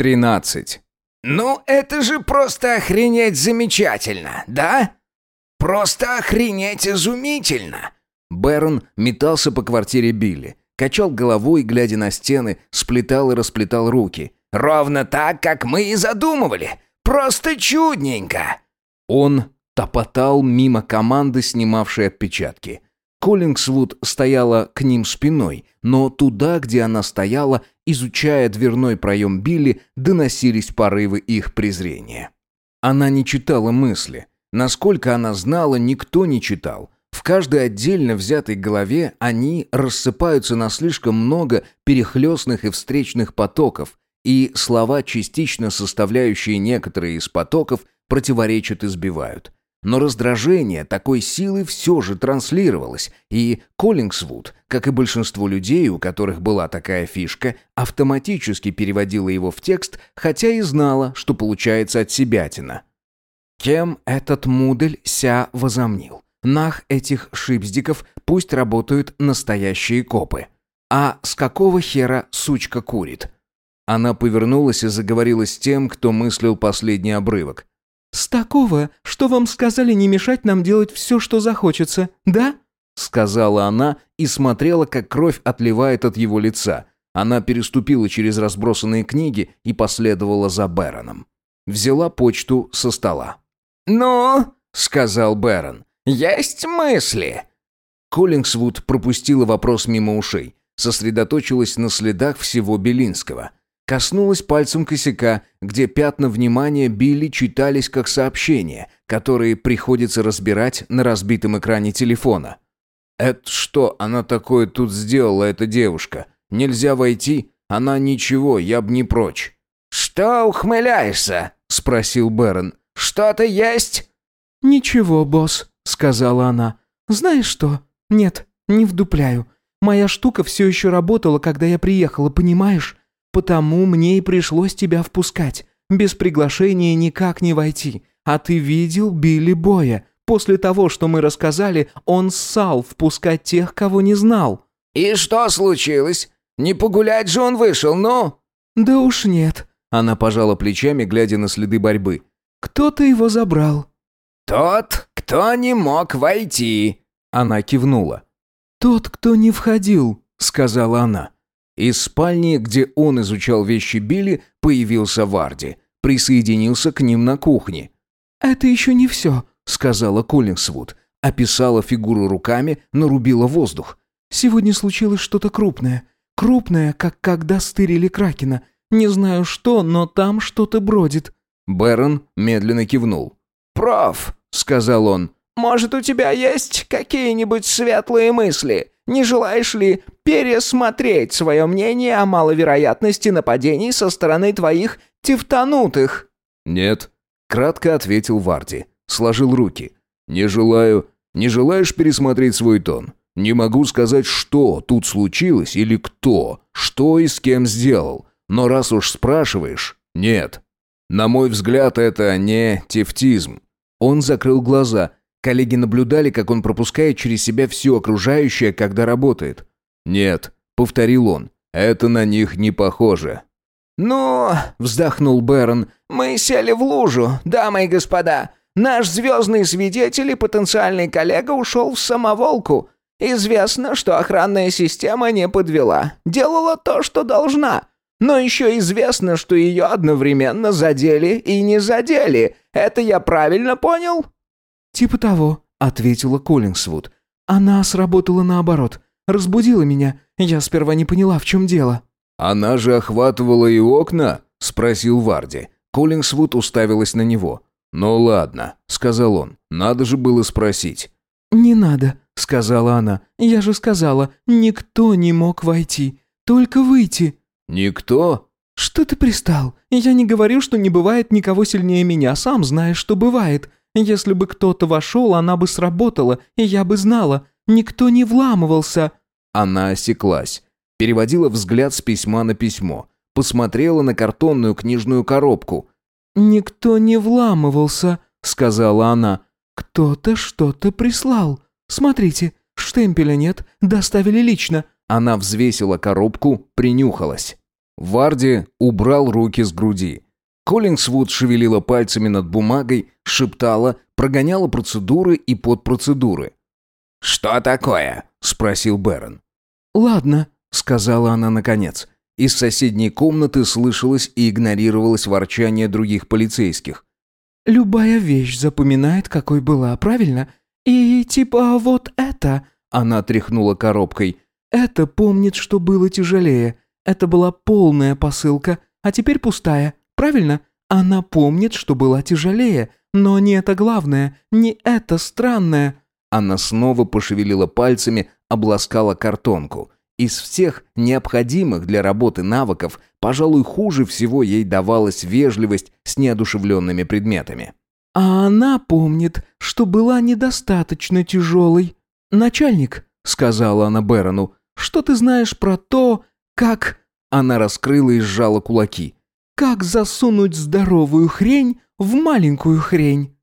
13. «Ну, это же просто охренеть замечательно, да? Просто охренеть изумительно!» Бэрон метался по квартире Билли. Качал головой, глядя на стены, сплетал и расплетал руки. «Ровно так, как мы и задумывали! Просто чудненько!» Он топотал мимо команды, снимавшей отпечатки. Коллингсвуд стояла к ним спиной, но туда, где она стояла, изучая дверной проем Билли, доносились порывы их презрения. Она не читала мысли. Насколько она знала, никто не читал. В каждой отдельно взятой голове они рассыпаются на слишком много перехлестных и встречных потоков, и слова, частично составляющие некоторые из потоков, противоречат и сбивают. Но раздражение такой силы все же транслировалось, и Коллингсвуд, как и большинство людей, у которых была такая фишка, автоматически переводила его в текст, хотя и знала, что получается от себятина. Кем этот мудель ся возомнил? Нах этих шипздиков пусть работают настоящие копы. А с какого хера сучка курит? Она повернулась и заговорила с тем, кто мыслил последний обрывок. «С такого, что вам сказали не мешать нам делать все, что захочется, да?» Сказала она и смотрела, как кровь отливает от его лица. Она переступила через разбросанные книги и последовала за Бэроном. Взяла почту со стола. «Ну?» — сказал Бэрон. «Есть мысли?» Коллингсвуд пропустила вопрос мимо ушей. Сосредоточилась на следах всего Белинского. Коснулась пальцем косяка, где пятна внимания Билли читались как сообщения, которые приходится разбирать на разбитом экране телефона. «Это что она такое тут сделала, эта девушка? Нельзя войти? Она ничего, я б не прочь». «Что ухмыляешься?» — спросил Бэрон. «Что-то есть?» «Ничего, босс», — сказала она. «Знаешь что? Нет, не вдупляю. Моя штука все еще работала, когда я приехала, понимаешь? Потому мне и пришлось тебя впускать. Без приглашения никак не войти. А ты видел Билли Боя? После того, что мы рассказали, он ссал впускать тех, кого не знал». «И что случилось? Не погулять же он вышел, ну?» «Да уж нет». Она пожала плечами, глядя на следы борьбы. «Кто-то его забрал». «Тот, кто не мог войти». Она кивнула. «Тот, кто не входил», — сказала она. Из спальни, где он изучал вещи Билли, появился Варди. Присоединился к ним на кухне. «Это еще не все», — сказала Коллинсвуд. Описала фигуру руками, нарубила воздух. «Сегодня случилось что-то крупное. Крупное, как когда стырили Кракена. Не знаю что, но там что-то бродит». Бэрон медленно кивнул. «Проф», — сказал он, — «может, у тебя есть какие-нибудь светлые мысли? Не желаешь ли пересмотреть свое мнение о маловероятности нападений со стороны твоих тевтанутых?» «Нет», — кратко ответил Варди. Сложил руки. «Не желаю. Не желаешь пересмотреть свой тон? Не могу сказать, что тут случилось или кто, что и с кем сделал. Но раз уж спрашиваешь, нет. На мой взгляд, это не тефтизм». Он закрыл глаза. Коллеги наблюдали, как он пропускает через себя все окружающее, когда работает. «Нет», — повторил он, — «это на них не похоже». «Ну», — вздохнул Бэрон, — «мы сели в лужу, дамы и господа. Наш звездный свидетель и потенциальный коллега ушел в самоволку. Известно, что охранная система не подвела, делала то, что должна. Но еще известно, что ее одновременно задели и не задели. Это я правильно понял?» «Типа того», — ответила Коллинсвуд. «Она сработала наоборот. Разбудила меня. Я сперва не поняла, в чем дело». «Она же охватывала и окна?» — спросил Варди. Коллинсвуд уставилась на него. «Ну ладно», — сказал он. «Надо же было спросить». «Не надо», — сказала она. «Я же сказала, никто не мог войти. Только выйти». «Никто?» «Что ты пристал? Я не говорю, что не бывает никого сильнее меня. Сам знаешь, что бывает. Если бы кто-то вошел, она бы сработала, и я бы знала. Никто не вламывался». Она осеклась. Переводила взгляд с письма на письмо. Посмотрела на картонную книжную коробку. «Никто не вламывался», — сказала она. «Кто-то что-то прислал. Смотрите, штемпеля нет, доставили лично». Она взвесила коробку, принюхалась. Варди убрал руки с груди. Коллингсвуд шевелила пальцами над бумагой, шептала, прогоняла процедуры и подпроцедуры. «Что такое?» — спросил Бэрон. «Ладно», — сказала она наконец. Из соседней комнаты слышалось и игнорировалось ворчание других полицейских. «Любая вещь запоминает, какой была, правильно? И типа вот это...» Она тряхнула коробкой. «Это помнит, что было тяжелее. Это была полная посылка, а теперь пустая, правильно? Она помнит, что была тяжелее, но не это главное, не это странное». Она снова пошевелила пальцами, обласкала картонку. Из всех необходимых для работы навыков, пожалуй, хуже всего ей давалась вежливость с неодушевленными предметами. «А она помнит, что была недостаточно тяжелой. Начальник», — сказала она Бэрону, — «что ты знаешь про то, как...» Она раскрыла и сжала кулаки. «Как засунуть здоровую хрень в маленькую хрень?»